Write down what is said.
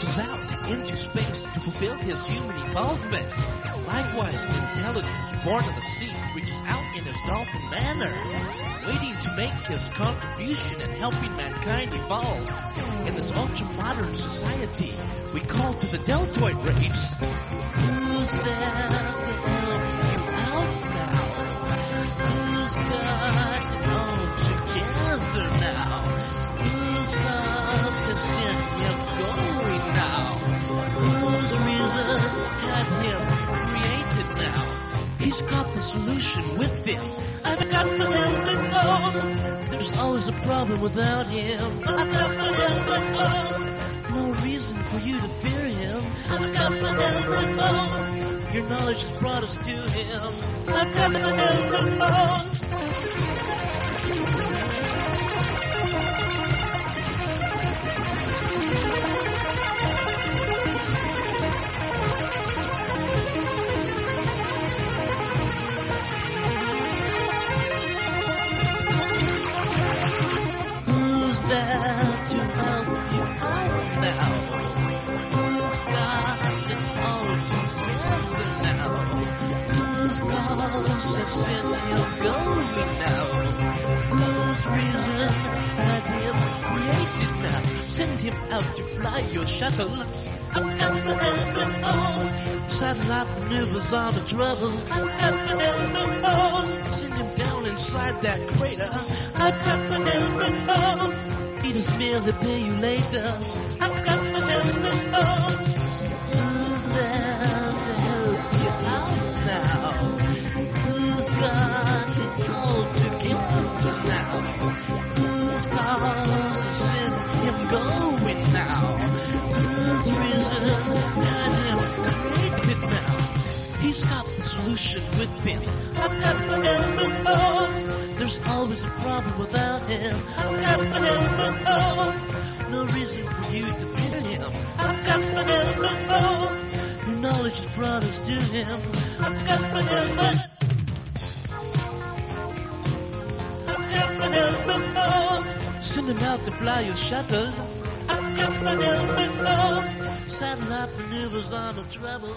reaches out into space to fulfill his human involvement. Likewise, intelligence born of the sea reaches out in his dolphin manner, waiting to make his contribution and helping mankind evolve. In this ultra-modern society, we call to the deltoid race. Who's there He's got the solution with him. I've got to help. There's always a problem without him. I've got to help. No reason for you to fear him. I've got to help. Your knowledge has brought us to him. I've got to help has sent going now? Whose reason had created now? Send him out to fly your shuttle. I'm gonna help him all. Satellite maneuvers are the trouble. I'm gonna help him all. Send him down inside that crater. I've got to help him all. He does merely pay you later. I've got to help him all. Now? Whose reason had him created now? He's got the solution with him. I've help him all. There's always a problem without him. I've help him all. No reason for you to fear him. I've help him all. Your knowledge has brought us to him. I've help him all. Send him out to fly your shuttle. Him all. Satellite maneuvers are no trouble.